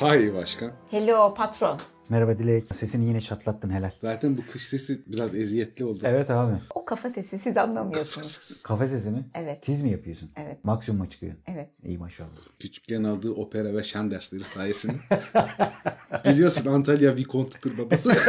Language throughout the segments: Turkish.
Hay başkan. Hello patron. Merhaba Dilek. Sesini yine çatlattın helal. Zaten bu kış sesi biraz eziyetli oldu. Evet abi. O kafa sesi siz anlamıyorsunuz. Kafe sesi mi? Evet. Tiz mi yapıyorsun? Evet. Maksimuma çıkıyorsun. Evet. İyi maşallah. Küçükken aldığı opera ve şan dersleri sayesinde. Biliyorsun Antalya Vikontu'dur babası.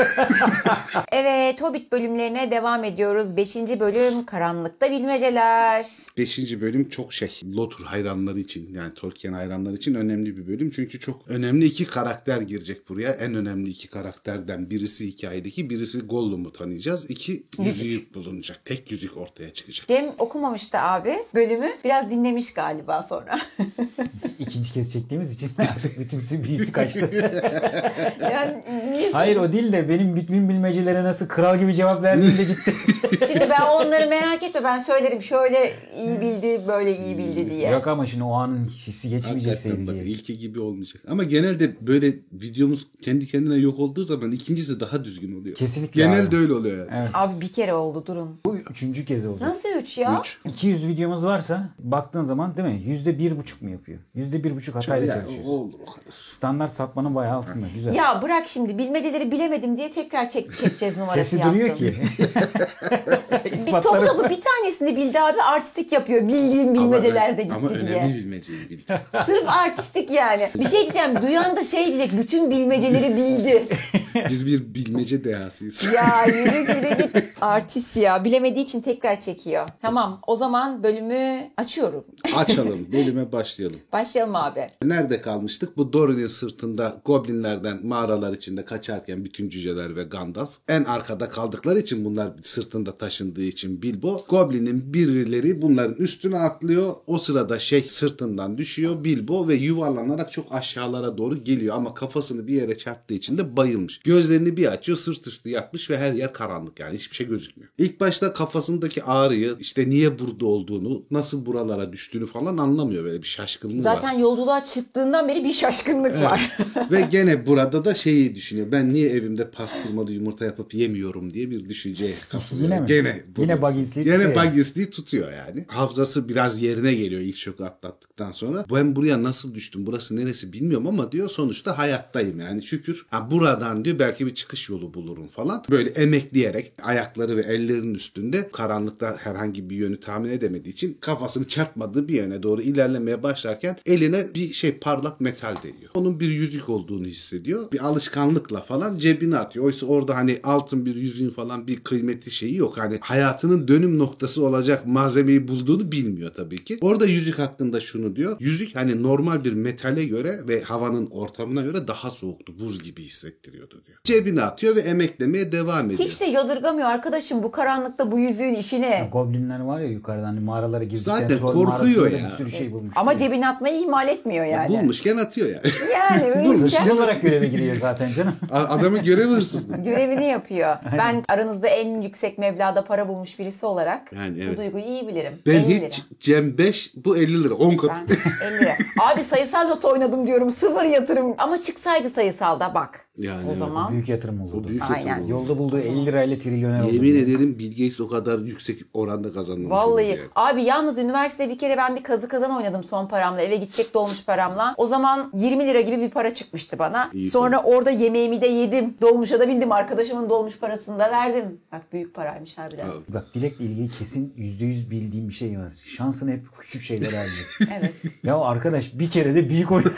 Evet Hobbit bölümlerine devam ediyoruz. Beşinci bölüm Karanlıkta Bilmeceler. Beşinci bölüm çok şey. Lotur hayranları için yani Tolkien hayranları için önemli bir bölüm. Çünkü çok önemli iki karakter girecek buraya. En önemli iki karakterden birisi hikayedeki birisi Gollum'u tanıyacağız. İki yüzük bulunacak. Tek yüzük ortaya çıkacak. Cem okumamıştı abi bölümü. Biraz dinlemiş galiba sonra. İkinci kez çektiğimiz için artık bütün büyüsü kaçtı. yani niye? Hayır o değil de benim bütün bilmecelere nasıl kral gibi cevap verdiğimde gitti. Şimdi ben onları merak etme ben söylerim. Şöyle iyi bildi böyle iyi bildi diye. Yok ama şimdi o anın hissi geçmeyecek Hakikaten bak seyirciye. ilki gibi olmayacak. Ama genelde böyle videomuz kendi kendine yok olduğu zaman ikincisi daha düzgün oluyor. Kesinlikle Genelde abi. öyle oluyor yani. Evet. Abi bir kere oldu durun. Bu üçüncü kez oldu. Nasıl üç ya? Üç. 200 videomuz varsa baktığın zaman değil mi? Yüzde bir buçuk mu yapıyor? Yüzde bir buçuk hatayla Ya, çalışıyorsun. o olur o kadar. Standart sapmanın bayağı altında. Güzel. Ya bırak şimdi bilmeceleri bilemedim diye tekrar çek, çekeceğiz numarası Sesi yaptım. duruyor ki. Bir topu topu bir tanesini bildi abi artistik yapıyor. Bildiğim bilmecelerde gitti ama diye. önemli bilmeceyi bildik. Sırf artistik yani. Bir şey diyeceğim. Duyan da şey diyecek. Bütün bilmeceleri bildi. Biz bir bilmece dehasıyız. ya yürü yürü git. Artist ya. Bilemediği için tekrar çekiyor. Tamam. O zaman bölümü açıyorum. Açalım, bölüme başlayalım. Başlayalım abi. Nerede kalmıştık? Bu Dorin'in sırtında goblinlerden mağaralar içinde kaçarken bütün cüceler ve Gandalf en arkada kaldıkları için bunlar sırtında taşındığı için Bilbo goblinin birileri bunların üstüne atlıyor. O sırada şey sırtından düşüyor Bilbo ve yuvarlanarak çok aşağılara doğru geliyor ama kafasını bir yere çarptığı için de bayılmış. Gözlerini bir açıyor sırt üstü yatmış ve her yer karanlık yani hiçbir şey gözükmüyor. İlk başta kafasındaki ağrıyı işte niye burada olduğunu nasıl buralara düştüğünü falan anlamıyor böyle bir şaşkınlığı var. Zaten yolculuğa çıktığından beri bir şaşkınlık var. Ve gene burada da şeyi düşünüyor. Ben niye evimde pastırmalı yumurta yapıp yemiyorum diye bir düşünceye kapılıyor. Yine mi? Gene. Yine Baggins'liği Gene tutuyor. Baggins'liği tutuyor yani. Hafızası biraz yerine geliyor ilk şoku atlattıktan sonra. Ben buraya nasıl düştüm? Burası neresi bilmiyorum ama diyor sonuçta hayattayım yani şükür. Ha buradan diyor belki bir çıkış yolu bulurum falan. Böyle emekleyerek ayakları ve ellerinin üstünde karanlıkta herhangi bir yönü tahmin edemediği için kafasını çarpmadığı bir yöne doğru ilerlemeye başlarken eline bir şey parlak metal değiyor. Onun bir yüzük olduğunu hissediyor. Bir alışkanlıkla falan cebine atıyor. Oysa orada hani altın bir yüzüğün falan bir kıymeti şeyi yok. Hani hayatının dönüm noktası olacak malzemeyi bulduğunu bilmiyor tabii ki. Orada yüzük hakkında şunu diyor. Yüzük hani normal bir metale göre ve havanın ortamına göre daha soğuktu. Buz gibi hissettiriyordu diyor. Cebine atıyor ve emeklemeye devam ediyor. Hiç de yadırgamıyor arkadaşım bu karanlıkta bu yüzüğün işi ne? Goblinler var ya yukarıdan hani mağaralara girdikten Zaten troll korkuyor ya. bir sürü şey bulmuş. Ama cebine atmayı ihmal etmiyor yani. Bulmuşken atıyor yani. Yani öyle Hırsız olarak göreve giriyor zaten canım. Adamın görevi hırsızlık. Görevini yapıyor. Ben aranızda en yüksek meblağda para bulmuş birisi olarak Yani bu evet. duyguyu iyi bilirim. Ben 50 hiç lira. Cem 5 bu 50 lira 10 kat. Ben 50 lira. Abi sayısal loto oynadım diyorum. Sıfır yatırım. Ama çıksaydı sayısalda bak. Yani o evet, zaman. Büyük yatırım olurdu. O büyük Aynen. yatırım oldu. Yolda bulduğu 50 lirayla trilyoner oldu. Yemin ederim Bill Gates o kadar yüksek oranda kazanmamış. Vallahi yani. abi yalnız üniversitede bir kere ben bir kazı kazan oynadım son paramla eve gidecek dolmuş paramla. O zaman 20 lira gibi bir para çıkmıştı bana. İyi Sonra orada yemeğimi de yedim. Dolmuşa da bindim. Arkadaşımın dolmuş parasını da verdim. Bak büyük paraymış harbiden. Bak Dilek'le ilgili kesin %100 bildiğim bir şey var. Şansını hep küçük şeyler harcıyor. Evet. ya arkadaş bir kere de büyük oyun.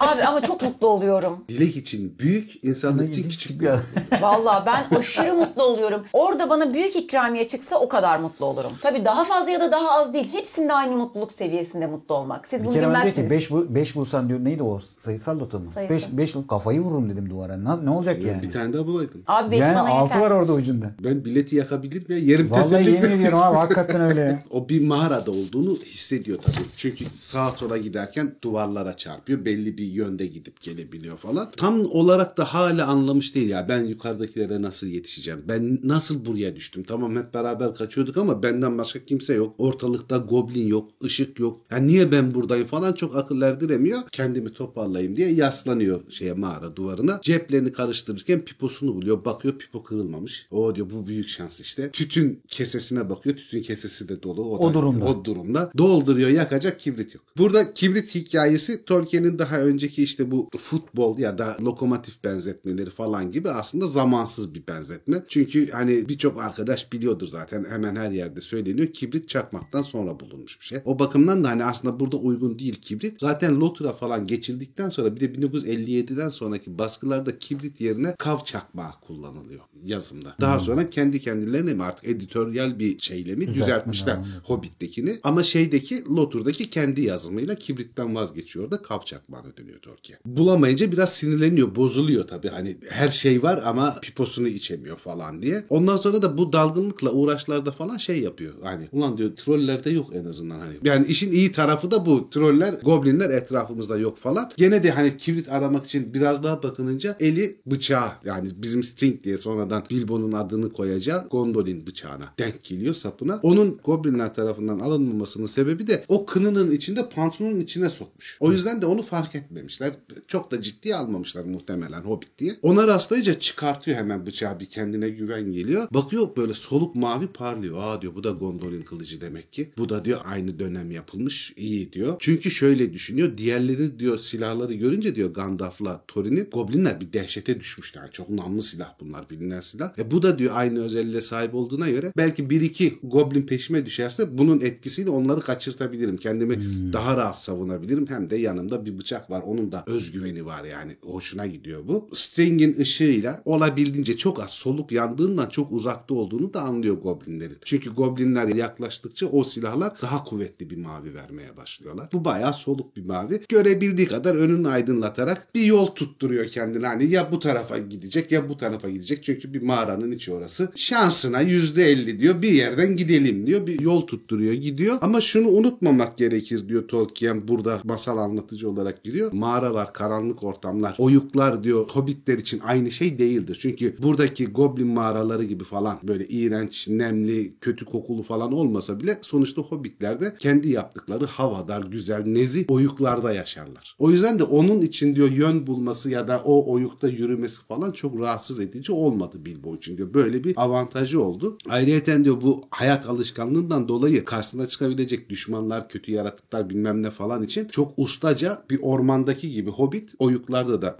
abi ama çok mutlu oluyorum. Dilek için büyük, insanlık için küçük. bir Vallahi ben aşırı mutlu oluyorum. Orada bana büyük ikramiye çıksa o kadar mutlu olurum. Tabii daha fazla ya da daha az değil. Hepsinde aynı mutluluk seviyesinde mutlu olmak. Siz Bir bunu kere ben diyor ki 5 beş bulsan diyor neydi o sayısal loto mu? Sayısal. 5 5 kafayı vururum dedim duvara. Ne, ne olacak yani? Bir tane daha bulaydın. Abi 5 yani bana 6 yeter. var orada ucunda. Ben bileti yakabilir miyim? Yerim Vallahi yemin ediyorum abi hakikaten öyle ya. O bir mağarada olduğunu hissediyor tabii. Çünkü sağa sola giderken duvarlara çarpıyor. Belli bir yönde gidip gelebiliyor falan. Tam olarak da hala anlamış değil ya. Ben yukarıdakilere nasıl yetişeceğim? Ben nasıl buraya düştüm? Tamam hep beraber kaçıyorduk ama benden başka kimse yok. Ortalıkta goblin yok, ışık yok. Ya niye ben buradayım falan çok akıl erdiremiyor. Kendimi toparlayayım diye yaslanıyor şeye mağara duvarına. Ceplerini karıştırırken piposunu buluyor. Bakıyor pipo kırılmamış. O diyor bu büyük şans işte. Tütün kesesine bakıyor. Tütün kesesi de dolu. O da- durumda. O durumda. Dolduruyor yakacak kibrit yok. Burada kibrit hikayesi Tolkien'in daha önceki işte bu futbol ya da lokomotif benzetmeleri falan gibi aslında zamansız bir benzetme. Çünkü hani birçok arkadaş biliyordur zaten hemen her yerde söyleniyor. Kibrit çakmaktan sonra bulunmuş bir şey. O bakımdan da hani aslında burada uygun değil kibrit. Zaten Lothra falan geçildikten sonra bir de 1957'den sonraki baskılarda kibrit yerine kav çakmağı kullanılıyor yazımda. Daha sonra kendi kendilerine mi artık editoryal bir şeyle mi düzeltmişler Hobbit'tekini. Ama şeydeki Lotur'daki kendi yazımıyla kibritten vazgeçiyor da kav çakmağına dönüyor Tolkien. Bulamayınca biraz sinirleniyor, bozuluyor tabii. Hani her şey var ama piposunu içemiyor falan diye. Ondan sonra da bu dalgınlıkla uğraşlarda falan şey yapıyor. Hani ulan diyor trollerde yok en azından hani. Yani işin iyi tarafı da bu. Troller, goblinler etrafımızda yok falan. Gene de hani kibrit aramak için biraz daha bakınınca eli bıçağı yani bizim Sting diye sonradan Bilbo'nun adını koyacağı Gondolin bıçağına denk geliyor sapına. Onun goblinler tarafından alınmamasının sebebi de o kınının içinde pantolonun içine sokmuş. O yüzden de onu fark etmemişler. Çok da ciddiye almamışlar muhtemelen Hobbit diye. Ona rastlayınca çıkartıyor hemen bıçağı bir kendine güven geliyor. Bakıyor böyle soluk mavi parlıyor. Aa diyor bu da Gondolin kılıcı demek ki. Bu da diyor aynı dönem yapılmış. iyi diyor. Çünkü şöyle düşünüyor. Diğerleri diyor silahları görünce diyor Gandalf'la Thorin'in goblinler bir dehşete düşmüşler. Yani çok namlı silah bunlar bilinen silah. E bu da diyor aynı özelliğe sahip olduğuna göre belki bir iki goblin peşime düşerse bunun etkisiyle onları kaçırtabilirim. Kendimi daha rahat savunabilirim. Hem de yanımda bir bıçak var. Onun da özgüveni var yani. Hoşuna gidiyor bu. Sting'in ışığıyla olabildiğince çok az soluk yandığından çok uzakta olduğunu da anlıyor goblinlerin. Çünkü goblinler yaklaştıkça o silahlar daha kuvvetli bir mavi vermeye başlıyorlar. Bu bayağı soluk bir mavi. Görebildiği kadar önünü aydınlatarak bir yol tutturuyor kendine. Hani ya bu tarafa gidecek ya bu tarafa gidecek. Çünkü bir mağaranın içi orası. Şansına %50 diyor bir yerden gidelim diyor. Bir yol tutturuyor gidiyor. Ama şunu unutmamak gerekir diyor Tolkien burada masal anlatıcı olarak giriyor. Mağaralar, karanlık ortamlar, oyuklar diyor hobbitler için aynı şey değildir. Çünkü buradaki goblin mağaraları gibi falan böyle iğrenç, nemli, kötü kokulu falan olmasa bile sonuçta hobbitler de kendi yaptıkları havadar, güzel, nezih oyuklarda yaşarlar. O yüzden de onun için diyor yön bulması ya da o oyukta yürümesi falan çok rahatsız edici olmadı Bilbo için diyor. Böyle bir avantajı oldu. Ayrıca diyor bu hayat alışkanlığından dolayı karşısına çıkabilecek düşmanlar, kötü yaratıklar bilmem ne falan için çok ustaca bir ormandaki gibi hobbit oyuklarda da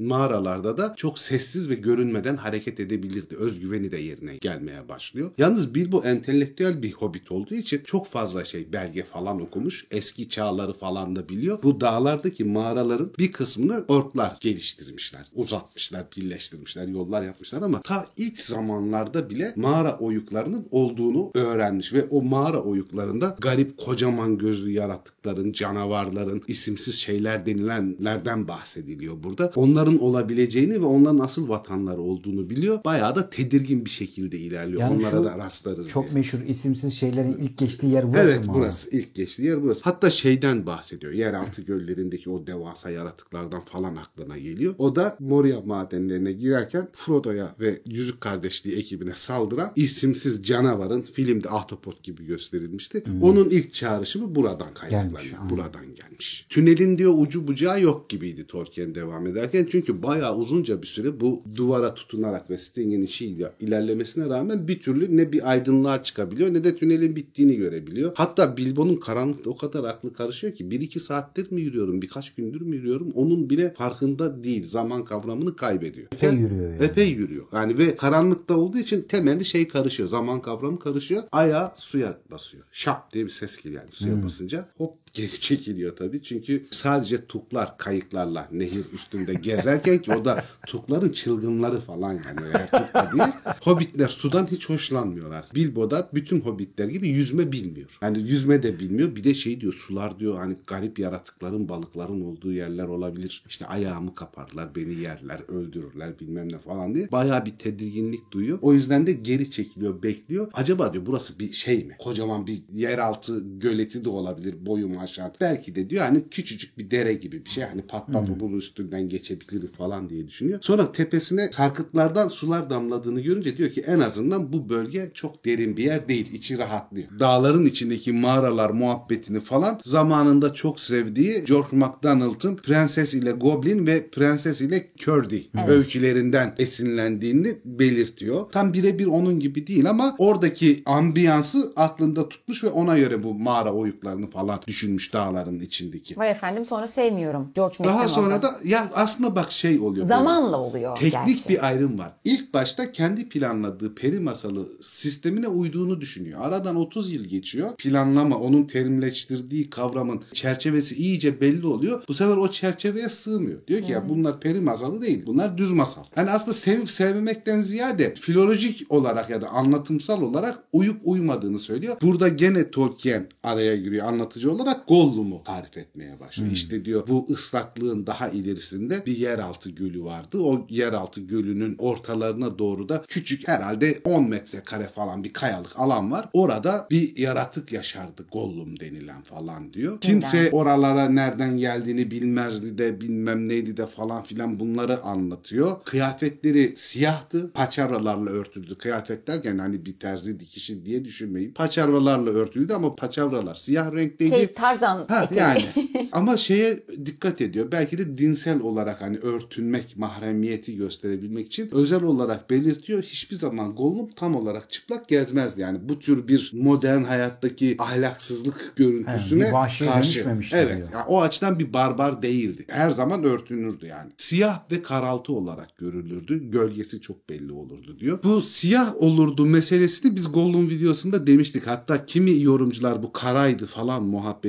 mağaralarda da çok sessiz ve görünmeden hareket edebilirdi. Özgüveni de yerine gelmeye başlıyor. Yalnız Bilbo entelektüel bir hobbit olduğu için çok fazla şey belge falan okumuş. Eski çağları falan da biliyor. Bu dağlardaki mağaraların bir kısmını orklar geliştirmişler. Uzatmışlar, birleştirmişler, yollar yapmışlar ama ta ilk zamanlarda bile mağara oyuklarının olduğunu öğrenmiş ve o mağara oyuklarında garip kocaman gözlü yaratıkların, canavarların, isimsiz şeyler denilenlerden bahsediliyor burada. Onların olabileceğini ve onların asıl vatanları olduğunu biliyor. Bayağı da tedirgin bir şekilde ilerliyor. Yani Onlara da rastlarız Çok diye. meşhur isimsiz şeylerin ilk geçtiği yer burası Evet mı? burası. ilk geçtiği yer burası. Hatta şeyden bahsediyor. Yeraltı göllerindeki o devasa yaratıklardan falan aklına geliyor. O da Moria madenlerine girerken Frodo'ya ve Yüzük Kardeşliği ekibine saldıran isimsiz canavarın filmde Ahtapot gibi gösterilmişti. Onun ilk çağrışımı buradan kaynaklanıyor. Buradan gelmiş. Tünelin diyor ucu bucağı yok gibiydi Tolkien devam ederken. Çünkü bayağı uzunca bir süre bu duvara tutunarak ve Sting'in içiyle ilerlemesine rağmen bir türlü ne bir aydınlığa çıkabiliyor ne de tünelin bittiğini görebiliyor. Hatta Bilbo'nun karanlıkta o kadar aklı karışıyor ki bir iki saattir mi yürüyorum birkaç gündür mü yürüyorum onun bile farkında değil. Zaman kavramını kaybediyor. Epey yürüyor yani. Epey yürüyor. Yani ve karanlıkta olduğu için temeli şey karışıyor. Zaman kavramı karışıyor. Ayağı suya basıyor. Şap diye bir ses geliyor yani suya basınca. Hop geri çekiliyor tabii. Çünkü sadece tuklar kayıklarla nehir üstünde gezerken ki o da tukların çılgınları falan yani. Eğer tukla değil. Hobbitler sudan hiç hoşlanmıyorlar. Bilbo da bütün hobbitler gibi yüzme bilmiyor. Yani yüzme de bilmiyor. Bir de şey diyor sular diyor hani garip yaratıkların balıkların olduğu yerler olabilir. İşte ayağımı kaparlar beni yerler öldürürler bilmem ne falan diye. Bayağı bir tedirginlik duyuyor. O yüzden de geri çekiliyor bekliyor. Acaba diyor burası bir şey mi? Kocaman bir yeraltı göleti de olabilir boyumu aşağı. Belki de diyor hani küçücük bir dere gibi bir şey. Hani pat pat bunun üstünden geçebilir falan diye düşünüyor. Sonra tepesine sarkıtlardan sular damladığını görünce diyor ki en azından bu bölge çok derin bir yer değil. İçi rahatlıyor. Dağların içindeki mağaralar muhabbetini falan zamanında çok sevdiği George MacDonald'ın Prenses ile Goblin ve Prenses ile Curdy öykülerinden esinlendiğini belirtiyor. Tam birebir onun gibi değil ama oradaki ambiyansı aklında tutmuş ve ona göre bu mağara oyuklarını falan düşünmüş dağların içindeki. Vay efendim sonra sevmiyorum. George Daha sonra da ya aslında bak şey oluyor. böyle. Zamanla oluyor Teknik gerçi. bir ayrım var. İlk başta kendi planladığı peri masalı sistemine uyduğunu düşünüyor. Aradan 30 yıl geçiyor. Planlama, onun terimleştirdiği kavramın çerçevesi iyice belli oluyor. Bu sefer o çerçeveye sığmıyor. Diyor ki ya bunlar peri masalı değil. Bunlar düz masal. Yani aslında sevip sevmemekten ziyade filolojik olarak ya da anlatımsal olarak uyup uymadığını söylüyor. Burada gene Tolkien araya giriyor anlatıcı olarak Gollum'u tarif etmeye başlıyor. İşte diyor bu ıslaklığın daha ilerisinde bir yeraltı gölü vardı. O yeraltı gölünün ortalarına doğru da küçük herhalde 10 metrekare falan bir kayalık alan var. Orada bir yaratık yaşardı Gollum denilen falan diyor. Kimse oralara nereden geldiğini bilmezdi de bilmem neydi de falan filan bunları anlatıyor. Kıyafetleri siyahtı. Paçavralarla örtüldü. Kıyafet derken hani bir terzi dikişi diye düşünmeyin. Paçavralarla örtülüydü ama paçavralar siyah renkteydi. Şey Tarzan Ha eteği. yani ama şeye dikkat ediyor. Belki de dinsel olarak hani örtünmek, mahremiyeti gösterebilmek için özel olarak belirtiyor. Hiçbir zaman Gollum tam olarak çıplak gezmez yani. Bu tür bir modern hayattaki ahlaksızlık görüntüsüne bir vahşiye karşı. dönüşmemiştir Evet. diyor. yani o açıdan bir barbar değildi. Her zaman örtünürdü yani. Siyah ve karaltı olarak görülürdü. Gölgesi çok belli olurdu diyor. Bu siyah olurdu meselesini biz Gollum videosunda demiştik. Hatta kimi yorumcular bu karaydı falan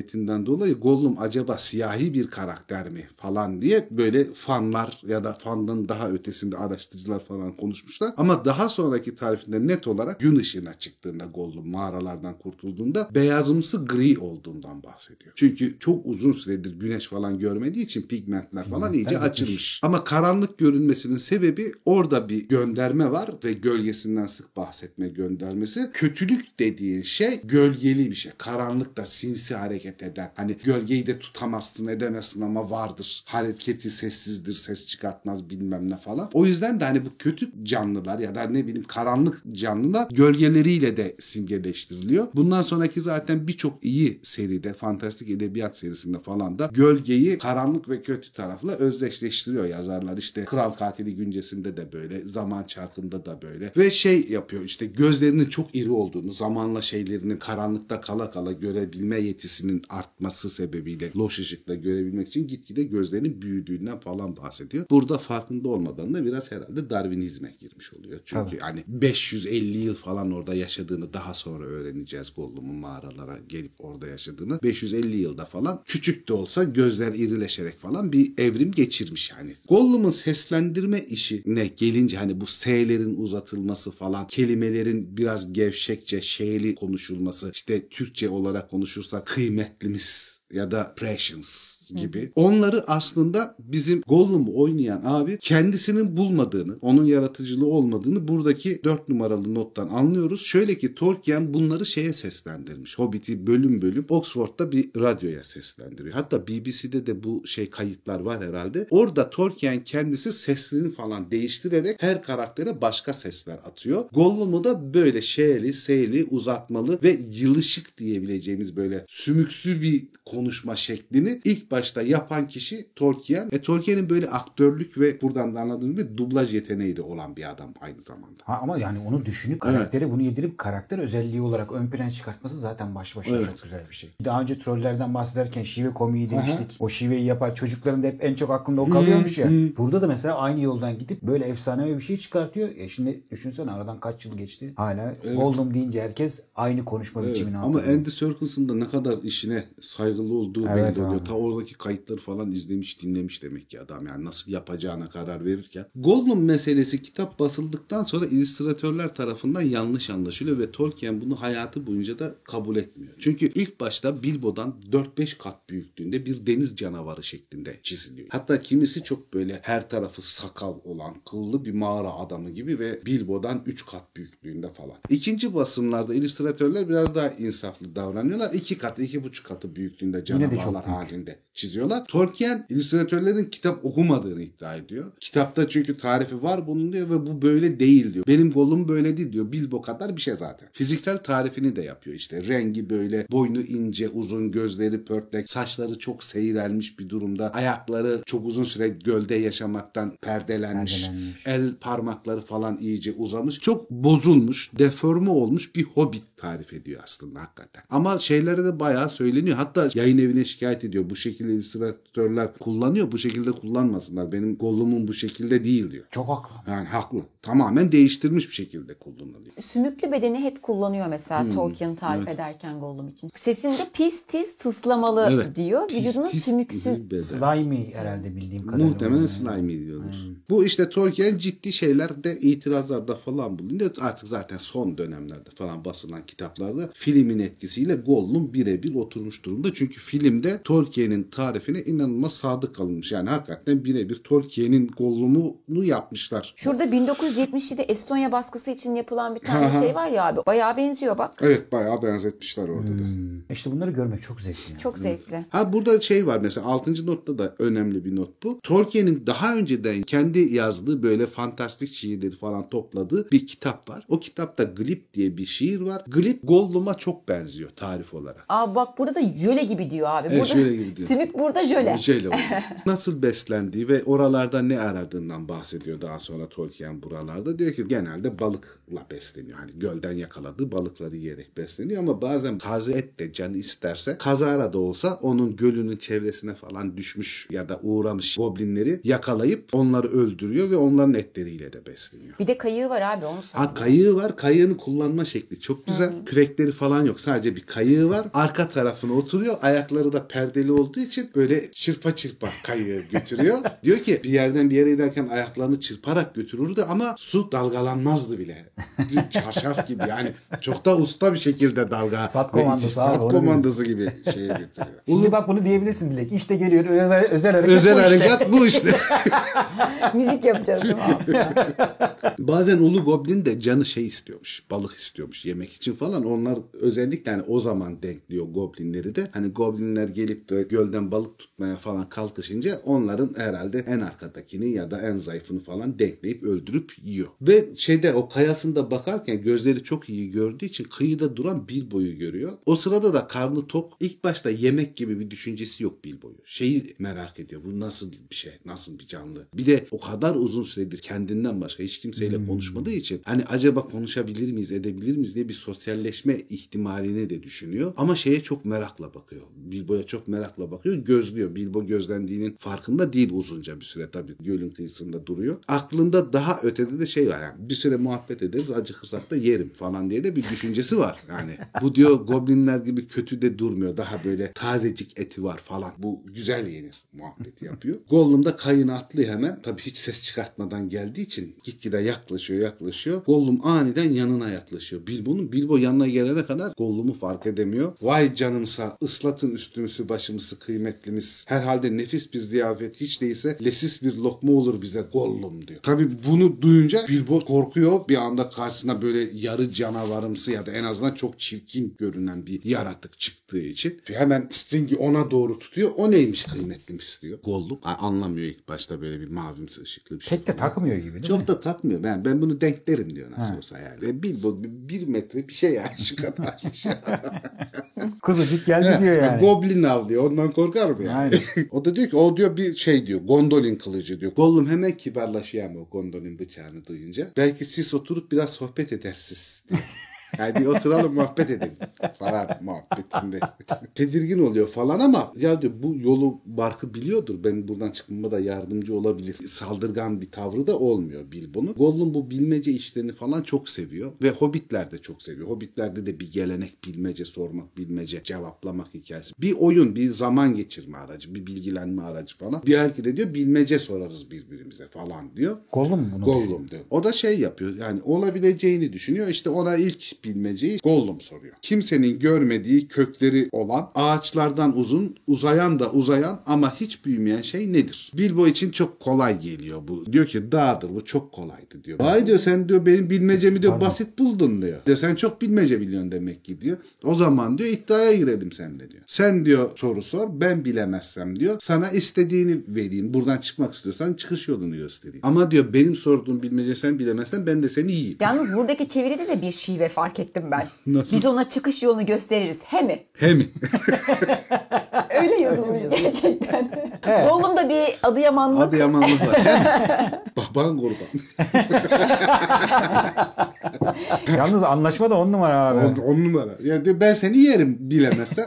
muhabbetinden dolayı Gollum acaba siyahi bir karakter mi falan diye böyle fanlar ya da fanların daha ötesinde araştırıcılar falan konuşmuşlar. Ama daha sonraki tarifinde net olarak gün ışığına çıktığında Gollum mağaralardan kurtulduğunda beyazımsı gri olduğundan bahsediyor. Çünkü çok uzun süredir güneş falan görmediği için pigmentler falan iyice açılmış. Ama karanlık görünmesinin sebebi orada bir gönderme var ve gölgesinden sık bahsetme göndermesi. Kötülük dediğin şey gölgeli bir şey. Karanlıkta sinsi hareket eden. Hani gölgeyi de tutamazsın edemezsin ama vardır. Hareketi sessizdir, ses çıkartmaz bilmem ne falan. O yüzden de hani bu kötü canlılar ya da ne bileyim karanlık canlılar gölgeleriyle de simgeleştiriliyor. Bundan sonraki zaten birçok iyi seride, fantastik edebiyat serisinde falan da gölgeyi karanlık ve kötü tarafla özdeşleştiriyor yazarlar. İşte Kral Katili Güncesi'nde de böyle, Zaman Çarkı'nda da böyle. Ve şey yapıyor işte gözlerinin çok iri olduğunu, zamanla şeylerinin karanlıkta kala kala görebilme yetisinin artması sebebiyle loş ışıkla görebilmek için gitgide gözlerinin büyüdüğünden falan bahsediyor. Burada farkında olmadan da biraz herhalde Darwinizme girmiş oluyor. Çünkü Tabii. hani 550 yıl falan orada yaşadığını daha sonra öğreneceğiz Gollum'un mağaralara gelip orada yaşadığını. 550 yılda falan küçük de olsa gözler irileşerek falan bir evrim geçirmiş yani. Gollum'un seslendirme işine gelince hani bu S'lerin uzatılması falan kelimelerin biraz gevşekçe şeyli konuşulması işte Türkçe olarak konuşursak kıymetlimiz ya da precious gibi. Onları aslında bizim Gollum'u oynayan abi kendisinin bulmadığını, onun yaratıcılığı olmadığını buradaki 4 numaralı nottan anlıyoruz. Şöyle ki Tolkien bunları şeye seslendirmiş. Hobbit'i bölüm bölüm Oxford'da bir radyoya seslendiriyor. Hatta BBC'de de bu şey kayıtlar var herhalde. Orada Tolkien kendisi seslerini falan değiştirerek her karaktere başka sesler atıyor. Gollum'u da böyle şeyli, seyli, uzatmalı ve yılışık diyebileceğimiz böyle sümüksü bir konuşma şeklini ilk başta yapan kişi Tolkien. E Tolkien'in böyle aktörlük ve buradan da anladığım gibi dublaj yeteneği de olan bir adam aynı zamanda. Ha, ama yani onu düşünüp karaktere bunu yedirip karakter özelliği olarak ön plana çıkartması zaten baş başına Evet. çok güzel bir şey. Daha önce trollerden bahsederken şive komiği demiştik. O şiveyi yapar çocukların da hep en çok aklında o kalıyormuş ya. Burada da mesela aynı yoldan gidip böyle efsanevi bir şey çıkartıyor. E şimdi düşünsene aradan kaç yıl geçti. Hala Gollum deyince herkes aynı konuşma biçimini Ama. Andy Serkis'ın da ne kadar işine saygılı olduğu Evet belli oluyor. Ta oradaki oradaki kayıtları falan izlemiş dinlemiş demek ki adam yani nasıl yapacağına karar verirken. Gollum meselesi kitap basıldıktan sonra illüstratörler tarafından yanlış anlaşılıyor ve Tolkien bunu hayatı boyunca da kabul etmiyor. Çünkü ilk başta Bilbo'dan 4-5 kat büyüklüğünde bir deniz canavarı şeklinde çiziliyor. Hatta kimisi çok böyle her tarafı sakal olan kıllı bir mağara adamı gibi ve Bilbo'dan 3 kat büyüklüğünde falan. İkinci basımlarda illüstratörler biraz daha insaflı davranıyorlar. 2 kat, 2,5 katı büyüklüğünde canavarlar halinde çiziyorlar. Tolkien illüstratörlerin kitap okumadığını iddia ediyor. Kitapta çünkü tarifi var bunun diyor ve bu böyle değil diyor. Benim golüm böyle değil diyor. Bilbo kadar bir şey zaten. Fiziksel tarifini de yapıyor işte. Rengi böyle, boynu ince, uzun, gözleri pörtlek, saçları çok seyrelmiş bir durumda. Ayakları çok uzun süre gölde yaşamaktan perdelenmiş. Perdelenmiş. El parmakları falan iyice uzamış. Çok bozulmuş, deforme olmuş bir hobbit tarif ediyor aslında hakikaten. Ama şeylere de bayağı söyleniyor. Hatta yayın evine şikayet ediyor. Bu şekilde illüstratörler kullanıyor. Bu şekilde kullanmasınlar. Benim Gollum'um bu şekilde değil diyor. Çok haklı. Yani haklı. Tamamen değiştirmiş bir şekilde kullanılıyor. Sümüklü bedeni hep kullanıyor mesela Hmm, Tolkien tarif ederken Gollum için. Sesinde pis tiz tıslamalı Evet. diyor. Vücudunun beden. Slimy herhalde bildiğim kadarıyla. Muhtemelen slimy diyordur. Bu işte Tolkien ciddi şeylerde itirazlarda falan bulunuyor. Artık zaten son dönemlerde falan basılan kitaplarda filmin etkisiyle Gollum birebir oturmuş durumda. Çünkü filmde Tolkien'in tarifine inanılmaz sadık kalınmış. Yani hakikaten birebir Tolkien'in Gollum'unu yapmışlar. Şurada 1977 Estonya baskısı için yapılan bir tane şey var ya abi. Bayağı benziyor bak. Evet bayağı benzetmişler orada da. İşte bunları görmek çok zevkli. Yani. Çok zevkli. Ha burada şey var mesela 6. notta da önemli bir not bu. Tolkien'in daha önceden kendi yazdığı böyle fantastik şiirleri falan topladığı bir kitap var. O kitapta Glip diye bir şiir var. Glip Gollum'a çok benziyor tarif olarak. Aa bak burada da jöle gibi diyor abi. Evet, Burada, jöle gibi diyor. Sümük burada jöle. Oluyor. Nasıl beslendiği ve oralarda ne aradığından bahsediyor daha sonra Tolkien buralarda. Diyor ki genelde balıkla besleniyor. Hani gölden yakaladığı balıkları yiyerek besleniyor ama bazen taze et de canı isterse kazara da olsa onun gölünün çevresine falan düşmüş ya da uğramış goblinleri yakalayıp onları öldürüyor ve onların etleriyle de besleniyor. Bir de kayığı var abi onu Ha söyle. kayığı var. Kayığını kullanma şekli çok güzel. Kürekleri falan yok. Sadece bir kayığı var. Arka tarafına oturuyor. Ayakları da perdeli olduğu için böyle çırpa çırpa kayığı götürüyor. Diyor ki bir yerden bir yere giderken ayaklarını çırparak götürürdü ama su dalgalanmazdı bile. Çarşaf gibi yani çok da usta bir şekilde dalga. Sat komandosu Sat abi, onu komandosu gibi şeye getiriyor. Şimdi bak bunu diyebilirsin Dilek. İşte geliyor özel, özel hareket Özel bu işte. harekat bu işte. Müzik yapacağız değil mi? Bazen Ulu Goblin de canı şey istiyormuş. Balık istiyormuş yemek için falan. Onlar özellikle hani o zaman denkliyor Goblinleri de. Hani Goblinler gelip de gölden balık tutmaya falan kalkışınca onların herhalde en arkadakini ya da en zayıfını falan denkleyip öldürüp yiyor. Ve şeyde o kayasında bakarken gözleri çok iyi gördüğü için kıyıda duran Bilbo'yu görüyor. O sırada da karnı tok. İlk başta yemek gibi bir düşüncesi yok Bilbo'yu. Şeyi merak ediyor. Bu nasıl bir şey? Nasıl bir canlı? Bir de o kadar uzun süredir kendinden başka hiç kimseyle konuşmadığı için hani acaba konuşabilir miyiz, edebilir miyiz diye bir sosyalleşme ihtimalini de düşünüyor. Ama şeye çok merakla bakıyor. Bilbo'ya çok merakla bakıyor. Gözlüyor. Bilbo gözlendiğinin farkında değil uzunca bir süre tabii. Gölün kıyısında duruyor. Aklında daha ötede de şey var yani bir süre muhabbet ederiz acıkırsak da yerim falan diye de bir düşüncesi var. Yani bu diyor goblinler gibi kötü de durmuyor. Daha böyle tazecik eti var falan. Bu güzel yenir muhabbeti yapıyor. Gollum da kayına atlıyor hemen. Tabii hiç ses çıkartmadan geldiği için gitgide yaklaşıyor yaklaşıyor. Gollum aniden yanına yaklaşıyor. Bilbo'nun Bilbo yanına gelene kadar Gollum'u fark edemiyor. Vay canımsa ıslatın üstümüzü başımızı kıymetlimiz. Herhalde nefis bir ziyafet hiç değilse lesis bir lokma olur bize Gollum diyor. Tabii bunu duyunca Bilbo korkuyor. Bir anda karşısına böyle yarı canavarımsı ya da en azından çok çirkin görünen bir yaratık çıktığı için hemen Sting'i ona doğru tutuyor. O neymiş kıymetlimiz diyor. Gollum anlamıyor ilk başta böyle bir mavimsi ışıklı bir şey. Pek de takmıyor gibi değil mi? Çok da takmıyor. Ben ben bunu denklerim diyor nasıl olsa yani. E, Bilbo bir, metre bir şey yani şu kadar şey. Kuzucuk geldi diyor yani. Goblin avlıyor. Ondan korkar mı yani? Aynen. o da diyor ki o diyor bir şey diyor. Gondolin kılıcı diyor. Gollum hemen kibarlaşıyor ama o gondolin bıçağını duyunca. Belki siz oturup biraz sohbet edersiniz diyor. Yani bir oturalım muhabbet edelim falan muhabbetinde. Tedirgin oluyor falan ama ya diyor bu yolu Barkı biliyordur. Ben buradan çıkmama da yardımcı olabilir. Saldırgan bir tavrı da olmuyor Bilbo'nun. Gollum bu bilmece işlerini falan çok seviyor ve Hobbitler de çok seviyor. Hobbitlerde de bir gelenek bilmece sormak, bilmece cevaplamak hikayesi. Bir oyun, bir zaman geçirme aracı, bir bilgilenme aracı falan. Diğer ki de diyor bilmece sorarız birbirimize falan diyor. Gollum bunu düşünüyor? Gollum diyor. O da şey yapıyor yani olabileceğini düşünüyor. İşte ona ilk bilmeceyi Gollum soruyor. Kimsenin görmediği kökleri olan ağaçlardan uzun, uzayan da uzayan ama hiç büyümeyen şey nedir? Bilbo için çok kolay geliyor bu. Diyor ki dağdır bu çok kolaydı diyor. Vay diyor sen diyor benim bilmecemi diyor basit buldun diyor. Diyor sen çok bilmece biliyorsun demek ki diyor. O zaman diyor iddiaya girelim seninle diyor. Sen diyor soru sor ben bilemezsem diyor sana istediğini vereyim. Buradan çıkmak istiyorsan çıkış yolunu göstereyim. Ama diyor benim sorduğum bilmece sen bilemezsen ben de seni yiyeyim. Yalnız buradaki çeviride de bir şive fark ettim ben. Nasıl? Biz ona çıkış yolunu gösteririz. He mi? He mi? Öyle yazılmış gerçekten. Oğlum da bir Adıyamanlık. Adıyamanlık var. He? Baban kurban. Yalnız anlaşma da on numara abi. On, on numara. Ya diyor ben seni yerim bilemezsen.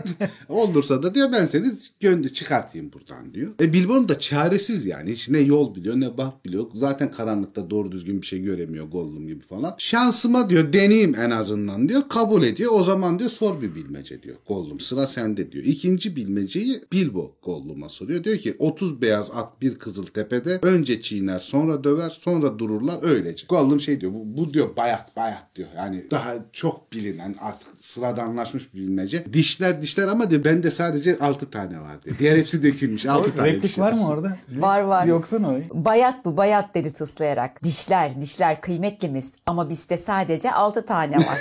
Olursa da diyor ben seni gönde çıkartayım buradan diyor. E Bilbo'nun da çaresiz yani. Hiç ne yol biliyor ne bak biliyor. Zaten karanlıkta doğru düzgün bir şey göremiyor Gollum gibi falan. Şansıma diyor deneyeyim en azından diyor. Kabul ediyor. O zaman diyor sor bir bilmece diyor. Gollum sıra sende diyor. İkinci bilmeceyi Bilbo Gollum'a soruyor. Diyor ki 30 beyaz at bir kızıl tepede önce çiğner sonra döver sonra dururlar öylece. Gollum şey diyor bu, bu diyor bayat bayat diyor. Yani daha çok bilinen artık sıradanlaşmış bir bilmece. Dişler dişler ama diyor bende sadece 6 tane var diyor. Diğer hepsi dökülmüş 6 tane Replik var mı orada? Var, var. Yoksa o. Bayat bu bayat dedi tıslayarak. Dişler dişler kıymetlimiz ama bizde sadece 6 tane var.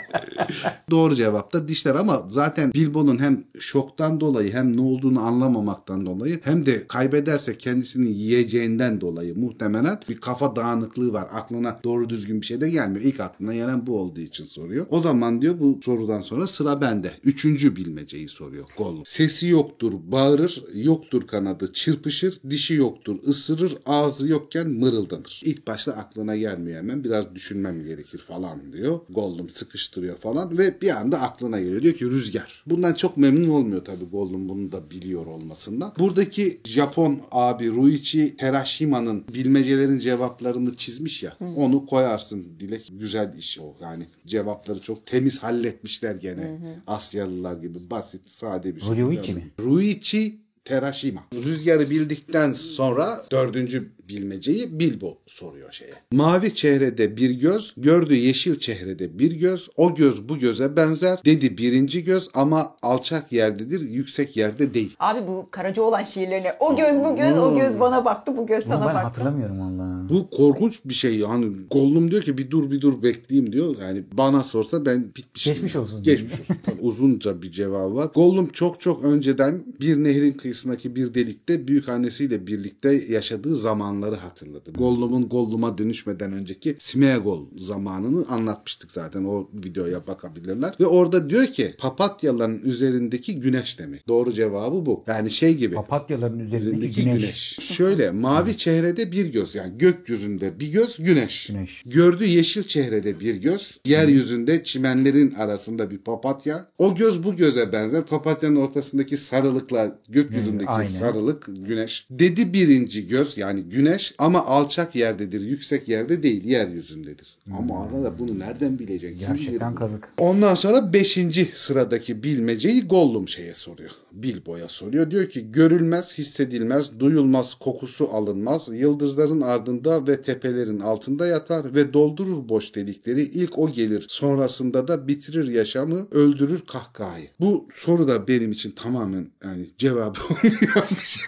Doğru cevap da dişler ama zaten Bilbo'nun hem şoktan dolayı hem ne olduğunu anlamamaktan dolayı hem de kaybederse kendisini yiyeceğinden dolayı muhtemelen bir kafa dağınıklığı var. Aklına doğru düzgün bir şey de gelmiyor. İlk aklına gelen bu olduğu için soruyor. O zaman diyor bu sorudan sonra sıra bende. Üçüncü bilmeceyi soruyor Gollum. Sesi yoktur bağırır, yoktur kanadı çırpışır, dişi yoktur ısırır, ağzı yokken mırıldanır. İlk başta aklına gelmiyor hemen biraz düşünmem gerekir falan diyor. Gollum sıkıştırıyor falan ve bir anda aklına geliyor. Diyor ki rüzgar. Bundan çok memnun olmuyor tabii Gollum bunu da biliyor olmasından. Buradaki Japon abi Ruichi Terashima'nın bilmecelerin cevaplarını çizmiş ya. Onu koyarsın Dilek. Güzel iş o yani. Cevapları çok temiz halletmişler gene. Asyalılar gibi basit sade bir şey. Ruichi mi? Ruichi Terashima. Rüzgarı bildikten sonra dördüncü bilmeceyi Bilbo soruyor şeye. Mavi çehrede bir göz, gördü yeşil çehrede bir göz, o göz bu göze benzer, dedi birinci göz ama alçak yerdedir, yüksek yerde değil. Abi bu Karacaoğlan şiirlerine o göz bu göz o göz bana baktı bu göz Bunu sana ben baktı. hatırlamıyorum valla. Bu korkunç bir şey yani. Gollum diyor ki bir dur bir dur bekleyeyim diyor. Yani bana sorsa ben bitmiştim. Geçmiş olsun. Geçmiş olsun. Tabii uzunca bir cevabı var. Gollum çok çok önceden bir nehrin kıyısındaki bir delikte büyük annesiyle birlikte yaşadığı zamanları hatırladı. Gollum'un Gollum'a dönüşmeden önceki Smeagol zamanını anlatmıştık zaten. O videoya bakabilirler. Ve orada diyor ki papatyaların üzerindeki güneş demek. Doğru cevabı bu. Yani şey gibi. Papatyaların üzerindeki güneş. güneş. Şöyle mavi çehrede bir göz yani gökyüzünde bir göz güneş. Güneş. Gördü yeşil çehrede bir göz. Yeryüzünde çimenlerin arasında bir papatya. O göz bu göze benzer. Papatyanın ortasındaki sarılıkla gökyüzündeki aynen. sarılık güneş. Dedi birinci göz yani güneş ama alçak yerdedir. Yüksek yerde değil yeryüzündedir. Ama arada bunu nereden bilir Gerçekten kazık. Ondan sonra beşinci sıradaki bilmeceyi Gollum şeye soruyor. Bilbo'ya soruyor. Diyor ki görülmez, hissedilmez, duyulmaz, kokusu alınmaz. Yıldızların ardında ve tepelerin altında yatar ve doldurur boş delikleri. İlk o gelir. Sonrasında da bitirir yaşamı, öldürür kahkahayı. Bu soru da benim için tamamen yani cevabı olmayanmış.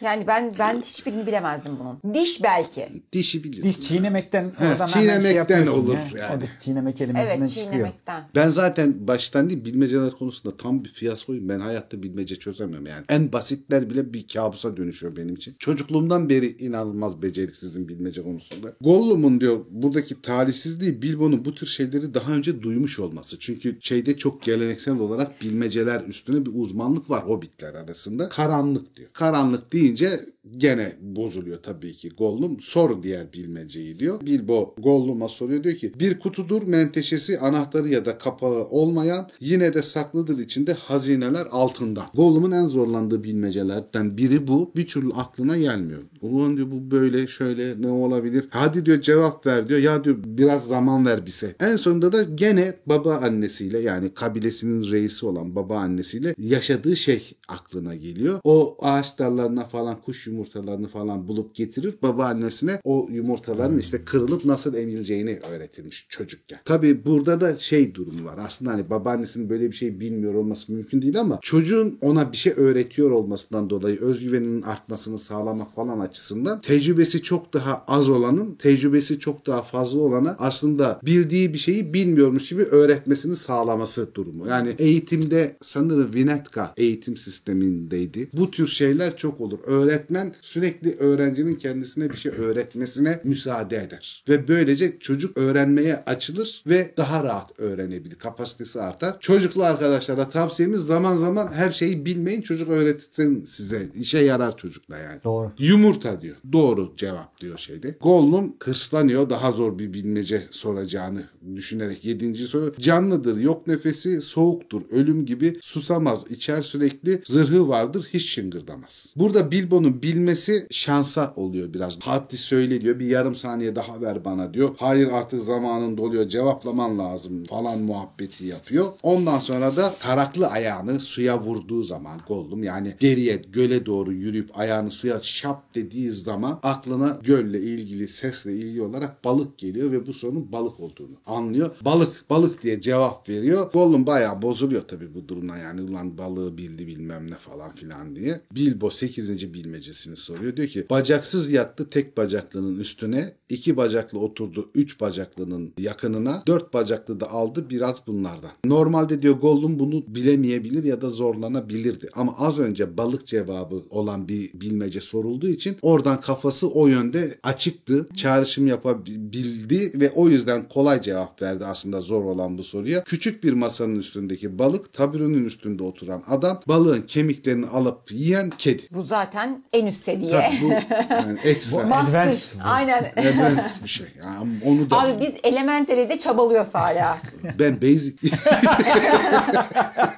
Yani ben ben hiçbirini bilemezdim bunun. Diş belki. Dişi bilir. Diş çiğnemekten oradan hemen çiğnemekten şey olur ya. yani. O çiğneme kelimesinden Evet çıkıyor. çiğnemekten. Ben zaten baştan değil bilmeceler konusunda tam bir fiyaskoyum. Ben hayatta bilmece çözemem yani. En basitler bile bir kabusa dönüşüyor benim için. Çocukluğumdan beri inanılmaz beceriksizim bilmece konusunda. Gollum'un diyor buradaki talihsizliği Bilbo'nun bu tür şeyleri daha önce duymuş olması. Çünkü şeyde çok geleneksel olarak bilmeceler üstüne bir uzmanlık var hobbitler arasında. Karanlık diyor. Karanlık deyince gene bozuluyor tabii ki Gollum. Sor diğer bilmeceyi diyor. Bilbo Gollum'a soruyor diyor ki bir kutudur menteşesi anahtarı ya da kapağı olmayan yine de saklıdır içinde hazineler altında. Gollum'un en zorlandığı bilmecelerden biri bu. Bir türlü aklına gelmiyor. Ulan diyor bu böyle şöyle ne olabilir? Hadi diyor cevap ver diyor. Ya diyor biraz zaman ver bize. En sonunda da gene baba annesiyle yani kabilesinin reisi olan baba annesiyle yaşadığı şey aklına geliyor. O ağaç dallarına falan kuş yumurtalarını falan bulup getirir. Baba annesine o yumurtaların işte kırılıp nasıl emileceğini öğretilmiş çocukken. Tabi burada da şey durumu var. Aslında hani babaannesinin böyle bir şey bilmiyor olması mümkün değil ama çocuğun ona bir şey öğretiyor olmasından dolayı özgüveninin artmasını sağlamak falan açısından tecrübesi çok daha az olanın tecrübesi çok daha fazla olana aslında bildiği bir şeyi bilmiyormuş gibi öğretmesini sağlaması durumu. Yani eğitimde sanırım Vinetka eğitim sistemindeydi. Bu tür şeyler çok olur. Öğretmen sürekli öğrencinin kendisine bir şey öğretmesine müsaade eder. Ve böylece çocuk öğrenmeye açılır ve daha rahat öğrenebilir. Kapasitesi artar. Çocuklu arkadaşlara tavsiyemiz zaman zaman her şeyi bilmeyin çocuk öğretsin size. İşe yarar çocukla yani. Doğru. Yumurta diyor. Doğru cevap diyor şeyde. Gollum hırslanıyor daha zor bir bilmece soracağını düşünerek. Yedinci soru. Canlıdır, yok nefesi, soğuktur, ölüm gibi susamaz, içer sürekli, zırhı vardır, hiç şıngırdamaz. Burada Bilbo'nun bilmesi şansa oluyor biraz. Haddi söyle diyor. Bir yarım saniye daha ver bana diyor. Hayır artık zamanın doluyor. Cevaplaman lazım falan muhabbeti yapıyor. Ondan sonra da taraklı ayağını suya vurduğu zaman Gollum yani geriye göle doğru yürüyüp ayağını suya şap dediği zaman aklına gölle ilgili sesle ilgili olarak balık geliyor ve bu sorunun balık olduğunu anlıyor. Balık balık diye cevap veriyor. Gollum bayağı bozuluyor tabii bu durumda yani ulan balığı bildi bilmem ne falan filan diye. Bilbo 8. bilmecesini soruyor. Diyor ki bacaksız yattı tek bacaklının üstüne iki bacaklı oturdu üç bacaklının yakınına dört bacaklı da aldı biraz bunlardan. Normalde diyor Gollum bunu bilemeyebilir ya da zorlanabilirdi. Ama az önce balık cevabı olan bir bilmece sorulduğu için oradan kafası o yönde açıktı. Çağrışım yapabildi ve o yüzden kolay cevap verdi aslında zor olan bu soruya. Küçük bir masanın üstündeki balık, taburenin üstünde oturan adam, balığın kemiklerini alıp yiyen kedi. Bu zaten en üst seviye. Tabii bu yani ekstra. Advanced bu. Aynen. advanced bir şey. Yani onu da Abi biz elementary'de çabalıyoruz hala. Ben basic.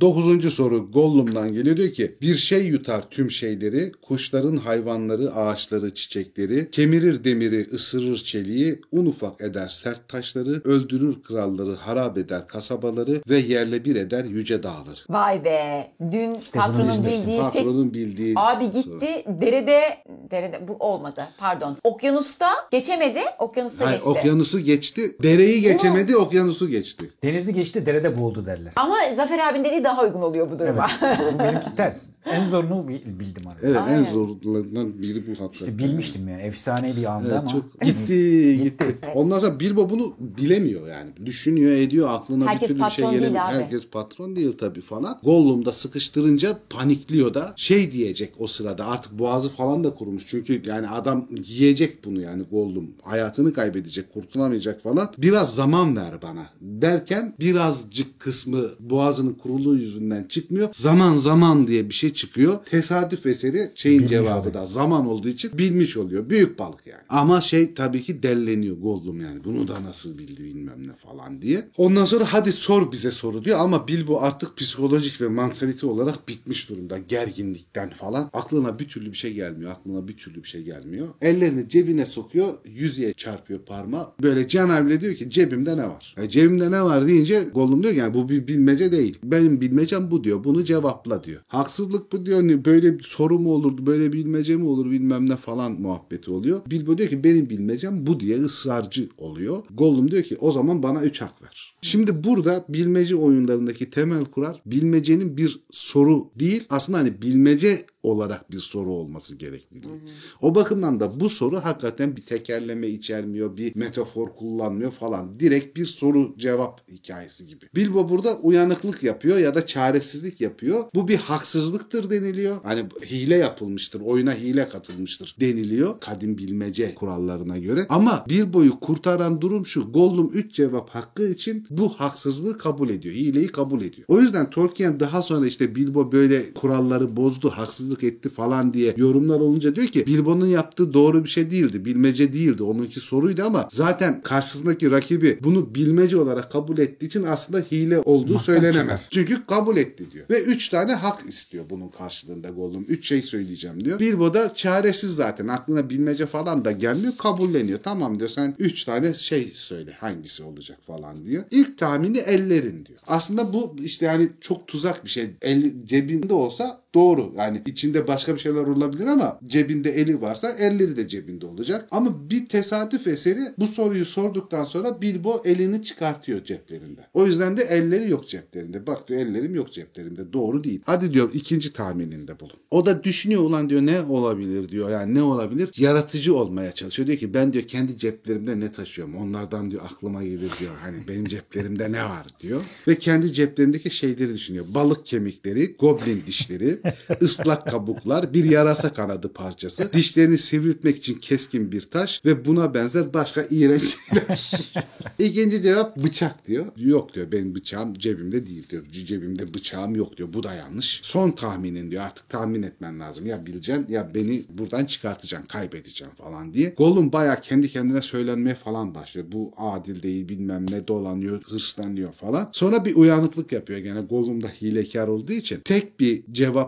Dokuzuncu soru Gollum'dan geliyor diyor ki bir şey yutar tüm şeyleri kuşların hayvanları ağaçları çiçekleri kemirir demiri ısırır çeliği un ufak eder sert taşları öldürür kralları harap eder kasabaları ve yerle bir eder yüce dağları. Vay be. Dün bunu patronun bildiği tek Patronun bildiği Abi soru. gitti derede derede bu olmadı pardon. Okyanusta geçemedi. Okyanusta Hayır, geçti. okyanusu geçti. Dereyi geçemedi, okyanusu geçti. Denizi geçti derede boğuldu derler. Ama Zafer abinin dediği daha uygun oluyor bu duruma. Bu benimki ters. En zorunu bil- bildim abi. Evet, Aynen. en zorlarından biri bu hakikaten. İşte bilmiştim yani. Efsane bir anda Evet, ama. çok gitti gitti. Ondan sonra Bilbo bunu bilemiyor yani. Düşünüyor ediyor aklına Herkes bir türlü bir şey patron değil gelemiyor. abi. Herkes patron değil tabii falan. Gollum da sıkıştırınca panikliyor da şey diyecek o sırada artık boğazı falan da kurumuş. Çünkü yani adam yiyecek bunu yani Gollum. Hayatını kaybedecek kurtulamayacak falan. Biraz zaman ver bana derken birazcık kısmı boğazının kuruluğu yüzünden çıkmıyor. Zaman zaman diye bir şey çıkıyor. Tesadüf eseri şeyin Bilmiş cevabı oluyor. da zaman olduğu için bilmiş oluyor. Büyük balık yani. Ama şey tabii ki delleniyor Gollum yani. Bunu da nasıl bildi bilmem ne falan diye. Ondan sonra hadi sor bize soru diyor ama Bilbo artık psikolojik ve mantalite olarak bitmiş durumda. Gerginlikten falan. Aklına bir türlü bir şey gelmiyor. Aklına bir türlü bir şey gelmiyor. Ellerini cebine sokuyor. Yüzeye çarpıyor parmağı. Böyle Can diyor ki cebimde ne var? E, cebimde ne var deyince Gollum diyor ki yani bu bir bilmece değil. Benim bilmecem bu diyor. Bunu cevapla diyor. Haksızlık bu diyor. Ne- Böyle soru mu olur? Böyle bilmece mi olur? Bilmem ne falan muhabbeti oluyor. Bilbo diyor ki benim bilmecem bu diye ısrarcı oluyor. Gollum diyor ki o zaman bana 3 hak ver. Şimdi burada bilmece oyunlarındaki temel kurar bilmecenin bir soru değil aslında hani bilmece olarak bir soru olması gerekliliği. O bakımdan da bu soru hakikaten bir tekerleme içermiyor, bir metafor kullanmıyor falan. Direkt bir soru cevap hikayesi gibi. Bilbo burada uyanıklık yapıyor ya da çaresizlik yapıyor. Bu bir haksızlıktır deniliyor. Hani hile yapılmıştır, oyuna hile katılmıştır deniliyor. Kadim bilmece kurallarına göre. Ama Bilbo'yu kurtaran durum şu. Gollum 3 cevap hakkı için bu haksızlığı kabul ediyor. Hileyi kabul ediyor. O yüzden Tolkien daha sonra işte Bilbo böyle kuralları bozdu, haksızlık etti falan diye yorumlar olunca diyor ki Bilbo'nun yaptığı doğru bir şey değildi. Bilmece değildi. Onunki soruydu ama zaten karşısındaki rakibi bunu bilmece olarak kabul ettiği için aslında hile olduğu söylenemez. Çünkü kabul etti diyor. Ve üç tane hak istiyor bunun karşılığında Gollum. Üç şey söyleyeceğim diyor. Bilbo da çaresiz zaten. Aklına bilmece falan da gelmiyor. Kabulleniyor. Tamam diyor sen üç tane şey söyle. Hangisi olacak falan diyor. İlk tahmini ellerin diyor. Aslında bu işte yani çok tuzak bir şey. El, cebinde olsa doğru. Yani içinde başka bir şeyler olabilir ama cebinde eli varsa elleri de cebinde olacak. Ama bir tesadüf eseri bu soruyu sorduktan sonra Bilbo elini çıkartıyor ceplerinden. O yüzden de elleri yok ceplerinde. Bak diyor ellerim yok ceplerinde. Doğru değil. Hadi diyor ikinci tahmininde bulun. O da düşünüyor ulan diyor ne olabilir diyor. Yani ne olabilir? Yaratıcı olmaya çalışıyor. Diyor ki ben diyor kendi ceplerimde ne taşıyorum. Onlardan diyor aklıma gelir diyor. Hani benim ceplerimde ne var diyor. Ve kendi ceplerindeki şeyleri düşünüyor. Balık kemikleri, goblin dişleri, ıslak kabuklar, bir yarasa kanadı parçası, dişlerini sivriltmek için keskin bir taş ve buna benzer başka iğrenç şeyler. İkinci cevap bıçak diyor. Yok diyor benim bıçağım cebimde değil diyor. Cebimde bıçağım yok diyor. Bu da yanlış. Son tahminin diyor. Artık tahmin etmen lazım. Ya bileceksin ya beni buradan çıkartacaksın, kaybedeceksin falan diye. Gollum bayağı kendi kendine söylenmeye falan başlıyor. Bu adil değil bilmem ne dolanıyor, hırslanıyor falan. Sonra bir uyanıklık yapıyor gene. Gollum da hilekar olduğu için. Tek bir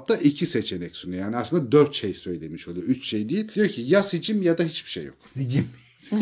cevapta iki seçenek sunuyor. Yani aslında dört şey söylemiş oluyor. Üç şey değil. Diyor ki ya sicim ya da hiçbir şey yok. Sicim.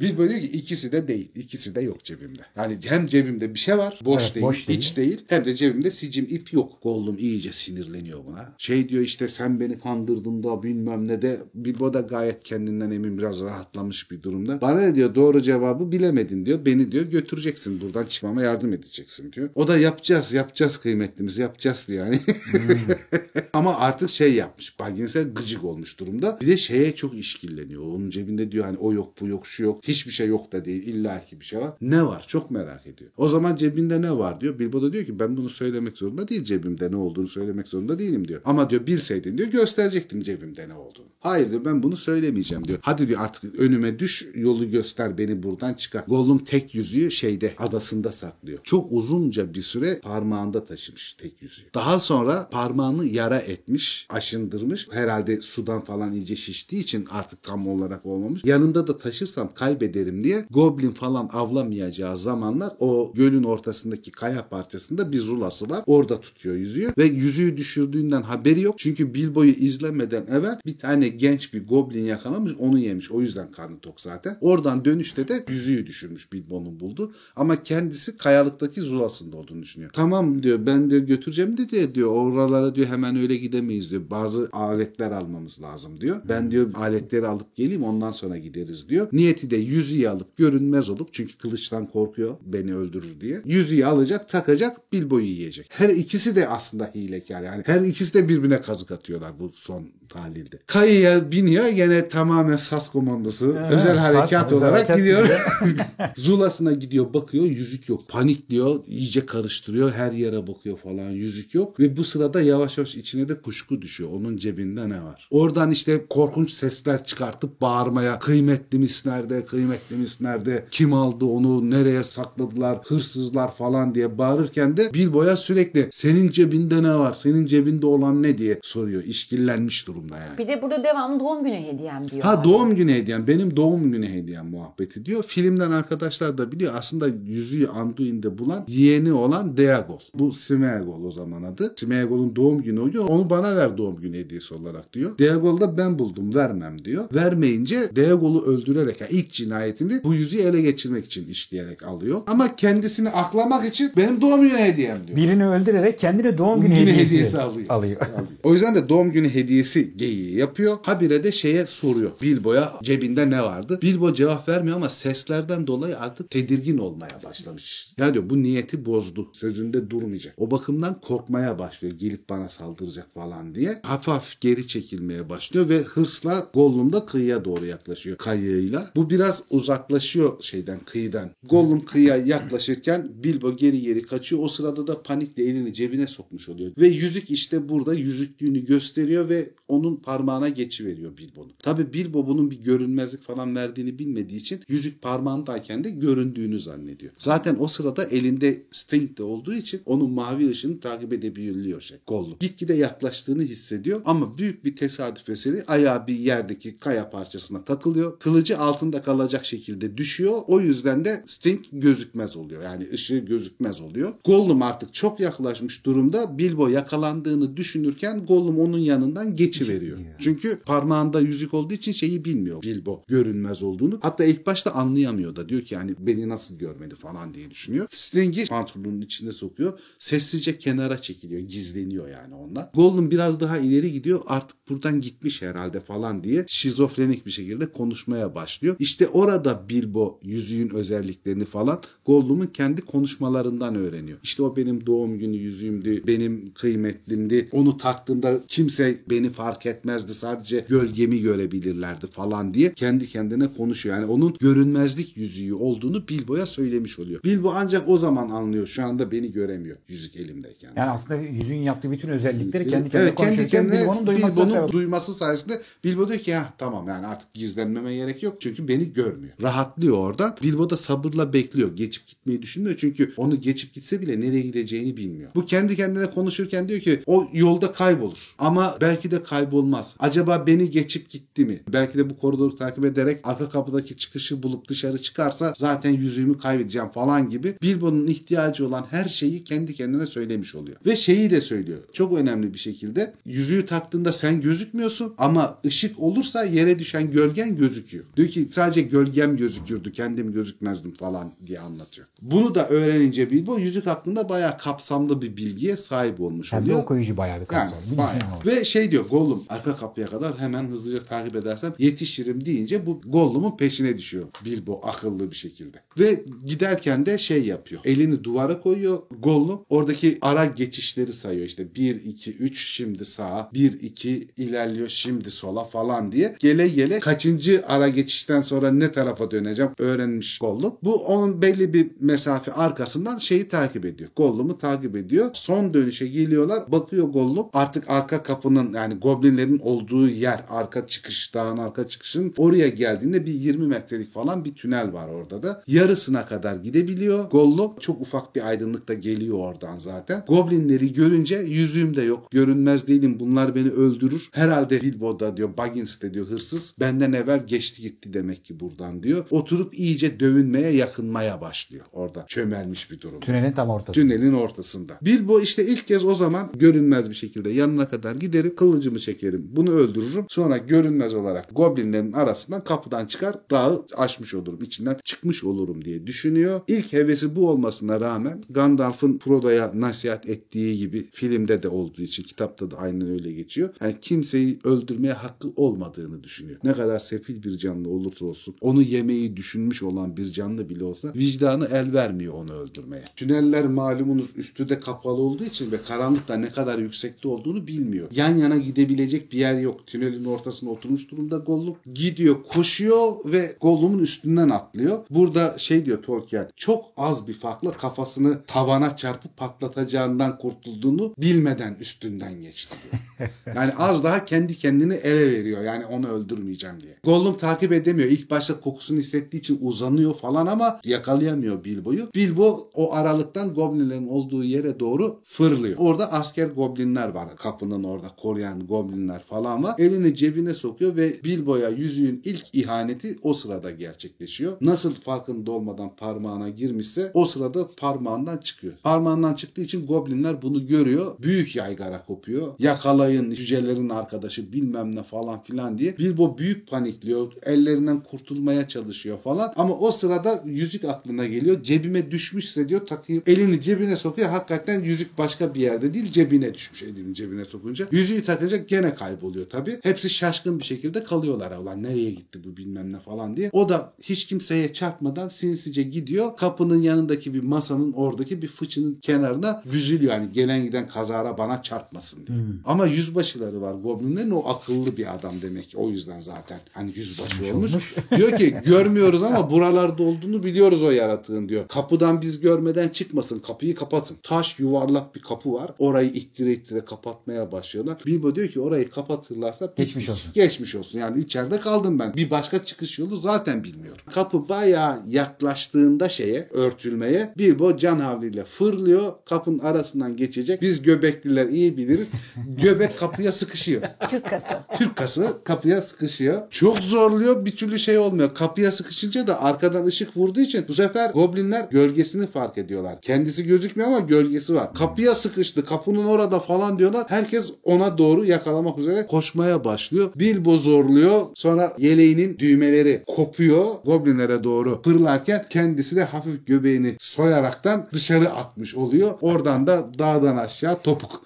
Bilbo diyor ki ikisi de değil. İkisi de yok cebimde. Yani hem cebimde bir şey var. Boş Evet, değil. boş değil. hiç değil. Hem de cebimde sicim ip yok. Gollum iyice sinirleniyor buna. Şey diyor işte sen beni kandırdın da bilmem ne de. Bilbo da gayet kendinden emin biraz rahatlamış bir durumda. Bana ne diyor doğru cevabı bilemedin diyor. Beni diyor götüreceksin buradan çıkmama yardım edeceksin diyor. O da yapacağız yapacağız kıymetlimiz yapacağız diyor yani. Ama artık şey yapmış. Baggins'e gıcık olmuş durumda. Bir de şeye çok işkilleniyor. Onun cebinde diyor hani o yok bu yok şu yok. Hiçbir şey yok da değil. İlla ki bir şey var. Ne var? Çok merak ediyor. O zaman cebinde ne var diyor. Bilbo da diyor ki ben bunu söylemek zorunda değil. Cebimde ne olduğunu söylemek zorunda değilim diyor. Ama diyor bilseydin diyor gösterecektim cebimde ne olduğunu. Hayır diyor ben bunu söylemeyeceğim diyor. Hadi diyor artık önüme düş yolu göster beni buradan çıkar. Gollum tek yüzüğü şeyde adasında saklıyor. Çok uzunca bir süre parmağında taşımış tek yüzüğü. Daha sonra parmağını yara etmiş, aşındırmış. Herhalde sudan falan iyice şiştiği için artık tam olarak olmamış. Yanında da taşırsam kaybederim diye goblin falan avlamayacağı zamanlar o gölün ortasındaki kaya parçasında bir zulası var. Orada tutuyor yüzüğü ve yüzüğü düşürdüğünden haberi yok. Çünkü Bilbo'yu izlemeden evvel bir tane genç bir goblin yakalamış onu yemiş. O yüzden karnı tok zaten. Oradan dönüşte de yüzüğü düşürmüş Bilbo'nun buldu. Ama kendisi kayalıktaki zulasında olduğunu düşünüyor. Tamam diyor ben diyor götüreceğim de diyor, diyor oralara diyor hemen öyle gidemeyiz diyor. Bazı aletler almamız lazım diyor. Ben diyor aletleri alıp geleyim ondan sonra gideriz diyor. Niyeti de yüzüğü alıp görünmez olup çünkü kılıçtan korkuyor beni öldürür diye. Yüzüğü alacak takacak Bilbo'yu yiyecek. Her ikisi de aslında hilekar yani. Her ikisi de birbirine kazık atıyorlar bu son tahlilde. Kayıya biniyor gene tamamen SAS komandosu Evet, özel harekat olarak harekat gidiyor. Zulasına gidiyor bakıyor yüzük yok. Panik diyor iyice karıştırıyor her yere bakıyor falan yüzük yok. Ve bu sırada yavaş yavaş içine de kuşku düşüyor. Onun cebinde ne var? Oradan işte korkunç sesler çıkartıp bağırmaya kıymetlimiz nerede kıymetlimiz nerede kim aldı onu nereye sakladılar hırsızlar falan diye bağırırken de Bilbo'ya sürekli senin cebinde ne var senin cebinde olan ne diye soruyor. İşkillenmiş durumda yani. Bir de burada devamlı doğum günü hediyem diyor. Ha doğum günü hediyem. Benim doğum günü hediyem muhabbeti diyor. Filmden arkadaşlar da biliyor. Aslında yüzüğü Anduin'de bulan yeğeni olan Deagol. Bu Smeagol o zaman adı. Smeagol'un doğum günü oluyor. Onu bana ver doğum günü hediyesi olarak diyor. Deagol da ben buldum vermem diyor. Vermeyince Deagol'u öldürerek yani ilk cinayetini bu yüzüğü ele geçirmek için işleyerek alıyor. Ama kendisini aklamak için benim doğum günü hediyem diyor. Birini öldürerek kendine doğum günü Yine hediyesi, hediyesi alıyor. alıyor. O yüzden de doğum günü hediyesi geyiği yapıyor. Habire de şeye soruyor. Bilbo'ya cebinde ne vardı? Bilbo cevap vermiyor ama seslerden dolayı artık tedirgin olmaya başlamış. Ya diyor bu niyeti bozdu. Sözünde durmayacak. O bakımdan korkmaya başlıyor. Gelip bana saldıracak falan diye. Hafif hafif geri çekilmeye başlıyor ve hırsla Gollum da kıyıya doğru yaklaşıyor kayığıyla. Bu biraz uzaklaşıyor şeyden kıyıdan. Gollum kıyıya yaklaşırken Bilbo geri geri kaçıyor. O sırada da panikle elini cebine sokmuş oluyor. Ve yüzük işte burada yüzüklüğünü gösteriyor ve onun parmağına geçiveriyor Bilbo'nun. Tabi Bilbo bunun bir görünmezlik falan verdiğini bilmediği için yüzük parmağındayken de göründüğünü zannediyor. Zaten o sırada elinde Sting de olduğu için onun mavi ışını takip edebiliyor şey Gollum. Gitgide yaklaştığını hissediyor ama büyük bir tesadüf eseri ayağı bir yerdeki kaya parçasına takılıyor. Kılıcı altında kalacak şekilde düşüyor. O yüzden de Sting gözükmez oluyor. Yani ışığı gözükmez oluyor. Gollum artık çok yaklaşmış durumda. Bilbo yakalandığını düşünürken Gollum onun yanından geçiveriyor. Çünkü parmağında yüzük olduğu için şeyi bilmiyor Bilbo görünmez olduğunu. Hatta ilk başta anlayamıyor da diyor ki yani beni nasıl görmedi falan diye düşünüyor. Sting'i pantolonun içine sokuyor. Sessizce kenara çekiliyor. Gizleniyor yani ondan. Gollum biraz daha ileri gidiyor. Artık buradan gitmiş herhalde falan diye şizofrenik bir şekilde konuşmaya başlıyor. İşte orada Bilbo yüzüğün özelliklerini falan Gollum'un kendi konuşmalarından öğreniyor. İşte o benim doğum günü yüzüğümdü. Benim kıymetlimdi. Onu taktığımda kimse beni fark etmezdi. Sadece gölgemi görebilirlerdi falan diye kendi kendine konuşuyor. Yani onun görünmezlik yüzüğü olduğunu Bilbo'ya söylemiş oluyor. Bilbo ancak o zaman anlıyor. Şu anda beni göremiyor yüzük elimdeyken. Yani aslında yüzüğün yaptığı bütün özellikleri kendi kendine evet, kendi kendine Bilbo'nun duyması Bilbo'nun duyması sayesinde Bilbo diyor ki ya tamam yani artık gizlenmeme gerek yok çünkü beni görmüyor. Rahatlıyor oradan. Bilbo da sabırla bekliyor. Geçip gitmeyi düşünmüyor çünkü onu geçip gitse bile nereye gideceğini bilmiyor. Bu kendi kendine konuşurken diyor ki o yolda kaybolur. Ama belki de kaybolmaz. Acaba beni geçip gitti mi? Belki de bu koridoru takip ederek arka kapıdaki çıkışı bulup dışarı çıkarsa zaten yüzüğümü kaybedeceğim falan gibi Bilbo'nun ihtiyacı olan her şeyi kendi kendine söylemiş oluyor. Ve şeyi de söylüyor. Çok önemli bir şekilde yüzüğü taktığında sen gözükmüyorsun ama ışık olursa yere düşen gölgen gözüküyor. Diyor ki sadece gölgem gözükürdü kendim gözükmezdim falan diye anlatıyor. Bunu da öğrenince Bilbo yüzük hakkında bayağı kapsamlı bir bilgiye sahip olmuş Hem de oluyor. okuyucu bayağı bir Yani, kapsam. bayağı. Ve şey diyor Gollum arka kapıya kadar hemen hızlıca takip edersem yetişirim deyince bu Gollum'un peşine düşüyor Bilbo akıllı bir şekilde. Ve giderken de şey yapıyor. Elini duvara koyuyor Gollum. Oradaki ara geçişleri sayıyor işte 1 2 3 şimdi sağa 1 2 ilerliyor şimdi sola falan diye. Gele gele kaçıncı ara geçişten sonra ne tarafa döneceğim öğrenmiş Gollum. Bu onun belli bir mesafe arkasından şeyi takip ediyor. Gollum'u takip ediyor. Son dönüşe geliyorlar. Bakıyor Gollum artık arka kapının yani goblinlerin olduğu yer arka çıkış dağın arka çıkışın oraya geldiğinde bir 20 metrelik falan bir tünel var orada da. Yarısına kadar gidebiliyor. Gollum çok ufak bir aydınlık da geliyor oradan zaten. Goblinleri görünce yüzüğüm de yok. Görünmez değilim. Bunlar beni öldürür. Herhalde Bilbo da diyor Baggins de diyor hırsız. Benden evvel geçti gitti demek ki buradan diyor. Oturup iyice dövünmeye yakınmaya başlıyor. Orada çömelmiş bir durum. Tünelin tam ortası. Tünelin ortasında. Bilbo işte ilk kez o zaman görünmez bir şekilde yanına kadar giderim, kılıcımı çekerim, bunu öldürürüm. Sonra görünmez olarak goblinlerin arasından kapıdan çıkar, dağı aşmış olurum, içinden çıkmış olurum diye düşünüyor. İlk hevesi bu olmasına rağmen Gandalf'ın Frodo'ya nasihat ettiği gibi filmde de olduğu için kitapta da aynen öyle geçiyor. Yani kimseyi öldürmeye hakkı olmadığını düşünüyor. Ne kadar sefil bir canlı olursa olsun onu yemeyi düşünmüş olan bir canlı bile olsa vicdanı el vermiyor onu öldürmeye. Tüneller malumunuz üstü de kapalı olduğu için ve karanlıkta ne kadar yüksekte olduğunu bilmiyor. Yan yana gidebilecek bir yer yok. Tünelin ortasına oturmuş durumda Gollum. Gidiyor, koşuyor ve Gollum'un üstünden atlıyor. Burada şey diyor Tolkien, çok az bir farkla kafasını tavana çarpıp patlatacağından kurtulduğunu bilmeden üstünden geçti diyor. Yani az daha kendi kendini ele veriyor. Yani onu öldürmeyeceğim diye. Gollum takip edemiyor. İlk başta kokusunu hissettiği için uzanıyor falan ama yakalayamıyor Bilbo'yu. Bilbo o aralıktan goblinlerin olduğu yere doğru fırlıyor. Orada asker goblinler var. Kapının orada koruyan goblinler falan var. Elini cebine sokuyor ve Bilbo'ya yüzüğün ilk ihaneti o sırada gerçekleşiyor. Nasıl farkında olmadan parmağına girmişse o sırada parmağından çıkıyor. Parmağından çıktığı için goblinler bunu görüyor. Büyük yaygara kopuyor. Yakalayın cücelerin arkadaşı bilmem ne falan filan diye. Bilbo büyük panikliyor. Ellerinden kurtulmaya çalışıyor falan. Ama o sırada yüzük aklına geliyor. Cebime düşmüşse diyor takayım. Elini cebine sokuyor. Hakikaten yüzük başka bir yerde değil cebine düşmüş elini cebine sokunca. Yüzüğü takınca gene kayboluyor tabii. Hepsi şaşkın bir şekilde kalıyorlar. Ulan nereye gitti bu bilmem ne falan diye. O da hiç kimseye çarpmadan sinsice gidiyor. Kapının yanındaki bir masanın oradaki bir fıçının kenarına büzülüyor. Yani gelen giden kazara bana çarpmasın diye. Ama yüzbaşıları var. Goblinlerin o akıllı bir adam demek ki. O yüzden zaten hani yüzbaşı olmuş. olmuş. diyor ki görmüyoruz ama buralarda olduğunu biliyoruz o yaratığın diyor. Kapıdan biz görmeden çıkmasın. Kapıyı kapatın. Taş yuvarlak bir kapı var. Orayı ittire ittire kapatmaya başlıyorlar. Bilbo diyor ki ki orayı kapatırlarsa Geçmiş olsun. Geçmiş olsun. Yani içeride kaldım ben. Bir başka çıkış yolu zaten bilmiyorum. Kapı bayağı yaklaştığında şeye, örtülmeye Bilbo can havliyle fırlıyor. Kapının arasından geçecek. Biz göbekliler iyi biliriz. Göbek kapıya sıkışıyor. Türk kası. Türk kası kapıya sıkışıyor. Çok zorluyor bir türlü şey olmuyor. Kapıya sıkışınca da arkadan ışık vurduğu için bu sefer goblinler gölgesini fark ediyorlar. Kendisi gözükmüyor ama gölgesi var. Kapıya sıkıştı kapının orada falan diyorlar. Herkes ona doğru yakalamak üzere koşmaya başlıyor. Bilbo zorluyor. Sonra yeleğinin düğmeleri kopuyor. Goblinlere doğru fırlarken kendisi de hafif göbeğini soyaraktan dışarı atmış oluyor. Oradan da dağdan aşağı topuk.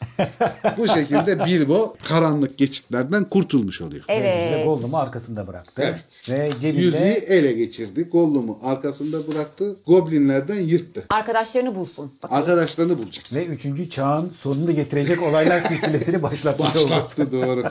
bu şekilde Bilbo karanlık geçitlerden kurtulmuş oluyor. Evet. Ve Gollum'u arkasında bıraktı. Evet. Ve cebinde Yüzüğü ele geçirdi. Gollum'u arkasında bıraktı. Goblinlerden yırttı. Arkadaşlarını bulsun. Bakın. Arkadaşlarını bulacak. ve 3. çağın sonunu getirecek olaylar silsilesini başlatmış oldu. Başlattı doğru.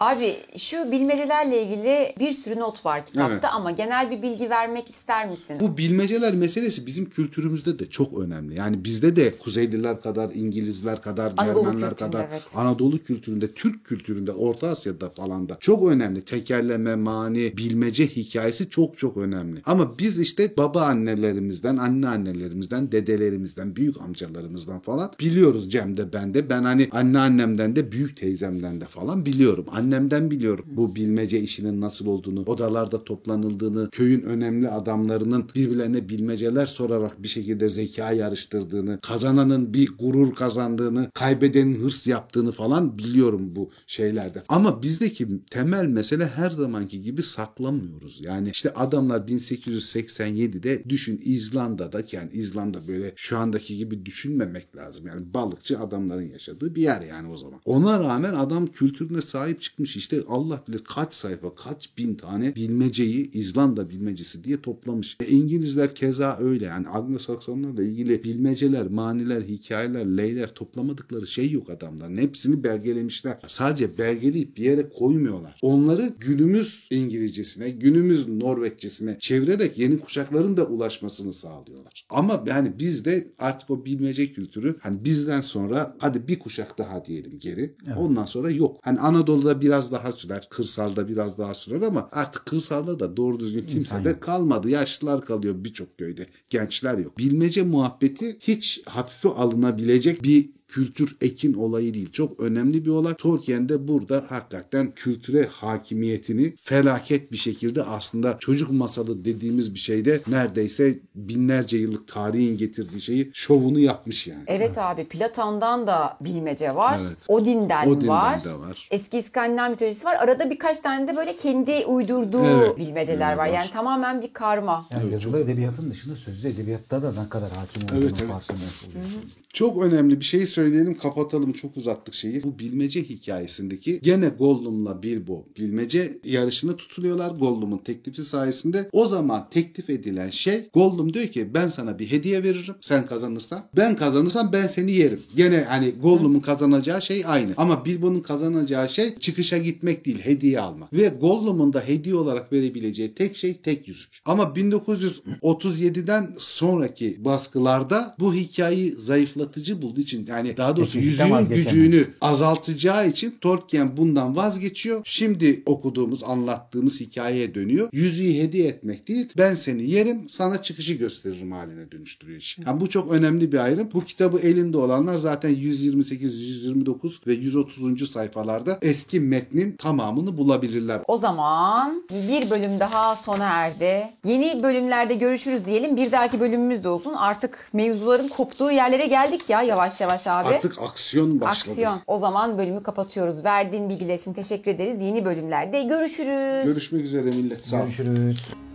Abi şu bilmecelerle ilgili bir sürü not var kitapta Evet. ama genel bir bilgi vermek ister misin? Bu bilmeceler meselesi bizim kültürümüzde de çok önemli. Yani bizde de Kuzeyliler kadar, İngilizler kadar, Anadolu Cermenler kültüründe, kadar, evet. Anadolu kültüründe, Türk kültüründe, Orta Asya'da falan da çok önemli. Tekerleme, mani, bilmece hikayesi çok çok önemli. Ama biz işte baba annelerimizden, anne annelerimizden, dedelerimizden, büyük amcalarımızdan falan biliyoruz Cem'de ben de. Ben hani anneannemden de büyük teyzemden de falan biliyorum. Annemden biliyorum bu bilmece işinin nasıl olduğunu, odalarda toplanıldığını, köyün önemli adamlarının birbirlerine bilmeceler sorarak bir şekilde zeka yarıştırdığını, kazananın bir gurur kazandığını, kaybedenin hırs yaptığını falan biliyorum bu şeylerde. Ama bizdeki temel mesele her zamanki gibi saklamıyoruz. Yani işte adamlar 1887'de düşün İzlanda'da yani İzlanda böyle şu andaki gibi düşünmemek lazım. Yani balıkçı adamların yaşadığı bir yer yani o zaman. Ona rağmen adam kültürüne sahip çıkmış. İşte Allah bilir kaç sayfa, kaç bin tane bilmeceyi İzlanda bilmecesi diye toplamış. E, İngilizler keza öyle. Yani Anglo-Saksonlarla ilgili bilmeceler, maniler, hikayeler, leyler toplamadıkları şey yok adamların. Hepsini belgelemişler. Sadece belgeleyip bir yere koymuyorlar. Onları günümüz İngilizcesine, günümüz Norveççesine çevirerek yeni kuşakların da ulaşmasını sağlıyorlar. Ama yani bizde artık o bilmece kültürü hani bizden sonra hadi bir kuşak daha diyelim geri. Ondan sonra yok. Hani Anadolu'da biraz daha sürer, kırsalda biraz daha sürer ama artık kırsalda da doğru düzgün kimse de kalmadı. Yaşlılar kalıyor birçok köyde. Gençler yok. Bilmece muhabbeti hiç hafife alınabilecek bir kültür ekin olayı değil. Çok önemli bir olay. Tolkien de burada hakikaten kültüre hakimiyetini felaket bir şekilde aslında çocuk masalı dediğimiz bir şeyde neredeyse binlerce yıllık tarihin getirdiği şeyi şovunu yapmış yani. Evet abi Platon'dan da bilmece var. Evet. Odin'den, Odin'den var. de var. Eski İskandinav mitolojisi var. Arada birkaç tane de böyle kendi uydurduğu Evet. bilmeceler Evet, var. var. Yani tamamen bir karma. Yani yazılı edebiyatın dışında sözlü edebiyatta da ne kadar hakim olduğunu Evet, evet. farkında oluyorsun. Çok önemli bir şey söyleyelim kapatalım çok uzattık şeyi. Bu bilmece hikayesindeki gene Gollum'la Bilbo bilmece yarışını tutuluyorlar Gollum'un teklifi sayesinde. O zaman teklif edilen şey Gollum diyor ki ben sana bir hediye veririm sen kazanırsan. Ben kazanırsam ben seni yerim. Gene hani Gollum'un kazanacağı şey aynı. Ama Bilbo'nun kazanacağı şey çıkışa gitmek değil hediye almak. Ve Gollum'un da hediye olarak verebileceği tek şey tek yüzük. Ama 1937'den sonraki baskılarda bu hikayeyi zayıflatıcı bulduğu için yani daha doğrusu yüzüğün gücünü azaltacağı için Tolkien bundan vazgeçiyor. Şimdi okuduğumuz, anlattığımız hikayeye dönüyor. Yüzüğü hediye etmek değil, ben seni yerim, sana çıkışı gösteririm haline dönüştürüyor işi. Yani bu çok önemli bir ayrım. Bu kitabı elinde olanlar zaten 128, 129 ve 130. sayfalarda eski metnin tamamını bulabilirler. O zaman bir bölüm daha sona erdi. Yeni bölümlerde görüşürüz diyelim. Bir dahaki bölümümüz de olsun. Artık mevzuların koptuğu yerlere geldik ya yavaş yavaş abi. Artık aksiyon başladı. Aksiyon. O zaman bölümü kapatıyoruz. Verdiğin bilgiler için teşekkür ederiz. Yeni bölümlerde görüşürüz. Görüşmek üzere millet. Sağ olun. Görüşürüz.